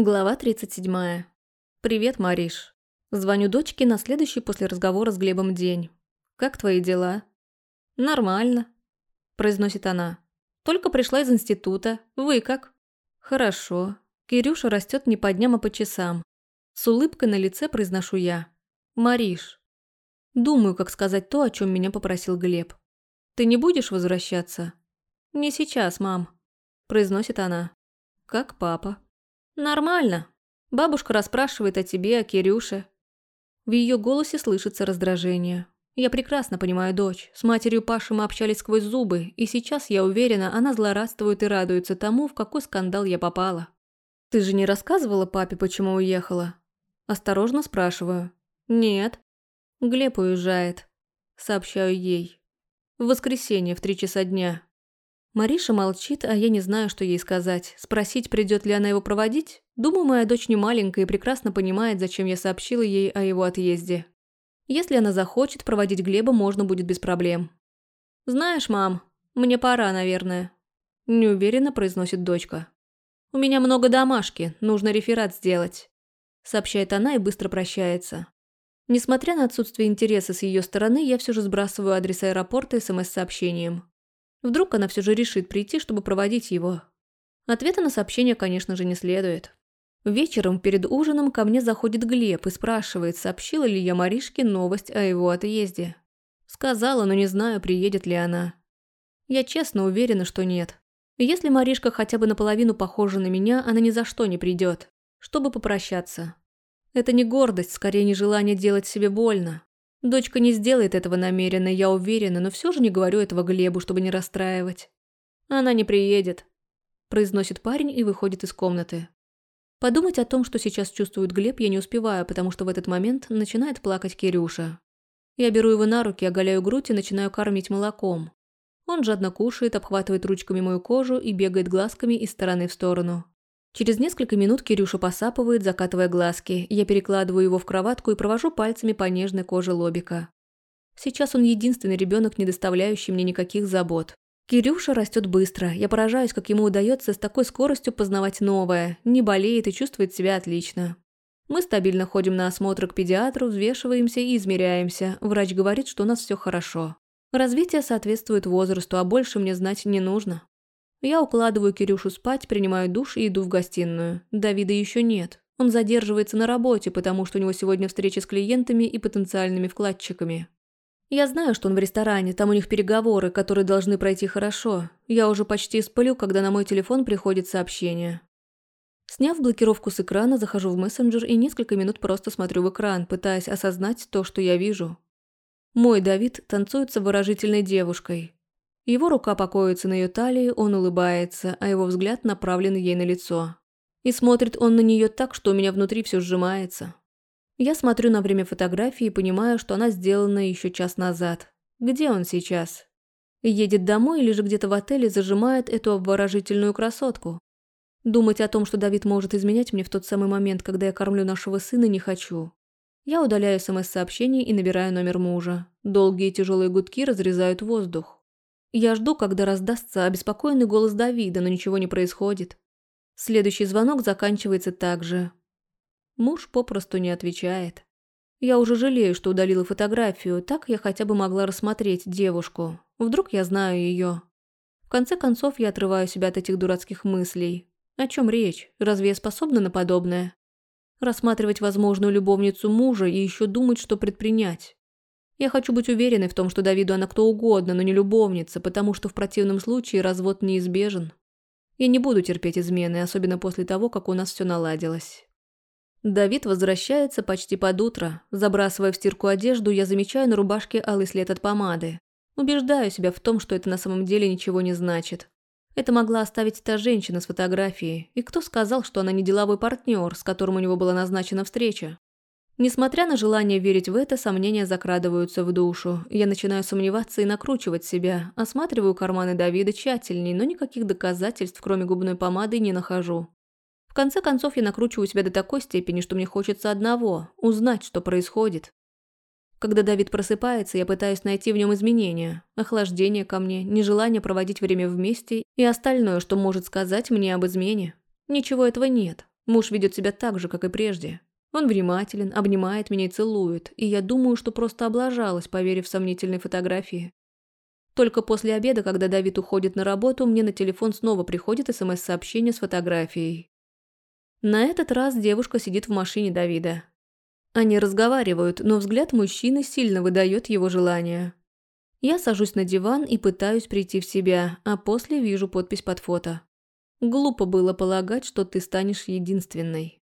Глава 37. «Привет, Мариш. Звоню дочке на следующий после разговора с Глебом день. Как твои дела?» «Нормально», – произносит она. «Только пришла из института. Вы как?» «Хорошо. Кирюша растет не по дням, а по часам. С улыбкой на лице произношу я. Мариш. Думаю, как сказать то, о чем меня попросил Глеб. Ты не будешь возвращаться?» «Не сейчас, мам», – произносит она. «Как папа?» «Нормально. Бабушка расспрашивает о тебе, о Кирюше». В ее голосе слышится раздражение. Я прекрасно понимаю дочь. С матерью Паши мы общались сквозь зубы, и сейчас, я уверена, она злорадствует и радуется тому, в какой скандал я попала. «Ты же не рассказывала папе, почему уехала?» Осторожно спрашиваю. «Нет». Глеб уезжает. Сообщаю ей. В воскресенье в три часа дня. Мариша молчит, а я не знаю, что ей сказать. Спросить, придет ли она его проводить? Думаю, моя дочь не маленькая и прекрасно понимает, зачем я сообщила ей о его отъезде. Если она захочет, проводить Глеба можно будет без проблем. «Знаешь, мам, мне пора, наверное», – неуверенно произносит дочка. «У меня много домашки, нужно реферат сделать», – сообщает она и быстро прощается. Несмотря на отсутствие интереса с ее стороны, я все же сбрасываю адрес аэропорта смс-сообщением. Вдруг она все же решит прийти, чтобы проводить его. Ответа на сообщение, конечно же, не следует. Вечером перед ужином ко мне заходит Глеб и спрашивает, сообщила ли я Маришке новость о его отъезде. Сказала, но не знаю, приедет ли она. Я честно уверена, что нет. Если Маришка хотя бы наполовину похожа на меня, она ни за что не придет, чтобы попрощаться. Это не гордость, скорее нежелание делать себе больно. Дочка не сделает этого намеренно, я уверена, но все же не говорю этого Глебу, чтобы не расстраивать. Она не приедет, произносит парень и выходит из комнаты. Подумать о том, что сейчас чувствует Глеб, я не успеваю, потому что в этот момент начинает плакать Кирюша. Я беру его на руки, оголяю грудь и начинаю кормить молоком. Он жадно кушает, обхватывает ручками мою кожу и бегает глазками из стороны в сторону. Через несколько минут Кирюша посапывает, закатывая глазки. Я перекладываю его в кроватку и провожу пальцами по нежной коже лобика. Сейчас он единственный ребенок, не доставляющий мне никаких забот. Кирюша растет быстро. Я поражаюсь, как ему удается с такой скоростью познавать новое, не болеет и чувствует себя отлично. Мы стабильно ходим на осмотр к педиатру, взвешиваемся и измеряемся. Врач говорит, что у нас все хорошо. Развитие соответствует возрасту, а больше мне знать не нужно. Я укладываю Кирюшу спать, принимаю душ и иду в гостиную. Давида еще нет. Он задерживается на работе, потому что у него сегодня встреча с клиентами и потенциальными вкладчиками. Я знаю, что он в ресторане, там у них переговоры, которые должны пройти хорошо. Я уже почти спалю, когда на мой телефон приходит сообщение. Сняв блокировку с экрана, захожу в мессенджер и несколько минут просто смотрю в экран, пытаясь осознать то, что я вижу. Мой Давид танцует с обворожительной девушкой. Его рука покоится на ее талии, он улыбается, а его взгляд направлен ей на лицо. И смотрит он на нее так, что у меня внутри все сжимается. Я смотрю на время фотографии и понимаю, что она сделана еще час назад. Где он сейчас? Едет домой или же где-то в отеле зажимает эту обворожительную красотку? Думать о том, что Давид может изменять мне в тот самый момент, когда я кормлю нашего сына, не хочу. Я удаляю СМС-сообщение и набираю номер мужа. Долгие тяжелые гудки разрезают воздух. Я жду, когда раздастся обеспокоенный голос Давида, но ничего не происходит. Следующий звонок заканчивается так же. Муж попросту не отвечает. Я уже жалею, что удалила фотографию, так я хотя бы могла рассмотреть девушку. Вдруг я знаю ее. В конце концов, я отрываю себя от этих дурацких мыслей. О чем речь? Разве я способна на подобное? Рассматривать возможную любовницу мужа и еще думать, что предпринять. Я хочу быть уверенной в том, что Давиду она кто угодно, но не любовница, потому что в противном случае развод неизбежен. Я не буду терпеть измены, особенно после того, как у нас все наладилось. Давид возвращается почти под утро. Забрасывая в стирку одежду, я замечаю на рубашке алый след от помады. Убеждаю себя в том, что это на самом деле ничего не значит. Это могла оставить та женщина с фотографией. И кто сказал, что она не деловой партнер, с которым у него была назначена встреча? Несмотря на желание верить в это, сомнения закрадываются в душу. Я начинаю сомневаться и накручивать себя. Осматриваю карманы Давида тщательней, но никаких доказательств, кроме губной помады, не нахожу. В конце концов, я накручиваю себя до такой степени, что мне хочется одного – узнать, что происходит. Когда Давид просыпается, я пытаюсь найти в нем изменения, охлаждение ко мне, нежелание проводить время вместе и остальное, что может сказать мне об измене. Ничего этого нет. Муж ведет себя так же, как и прежде. Он внимателен, обнимает меня и целует, и я думаю, что просто облажалась, поверив в сомнительные фотографии. Только после обеда, когда Давид уходит на работу, мне на телефон снова приходит СМС-сообщение с фотографией. На этот раз девушка сидит в машине Давида. Они разговаривают, но взгляд мужчины сильно выдает его желание. Я сажусь на диван и пытаюсь прийти в себя, а после вижу подпись под фото. Глупо было полагать, что ты станешь единственной.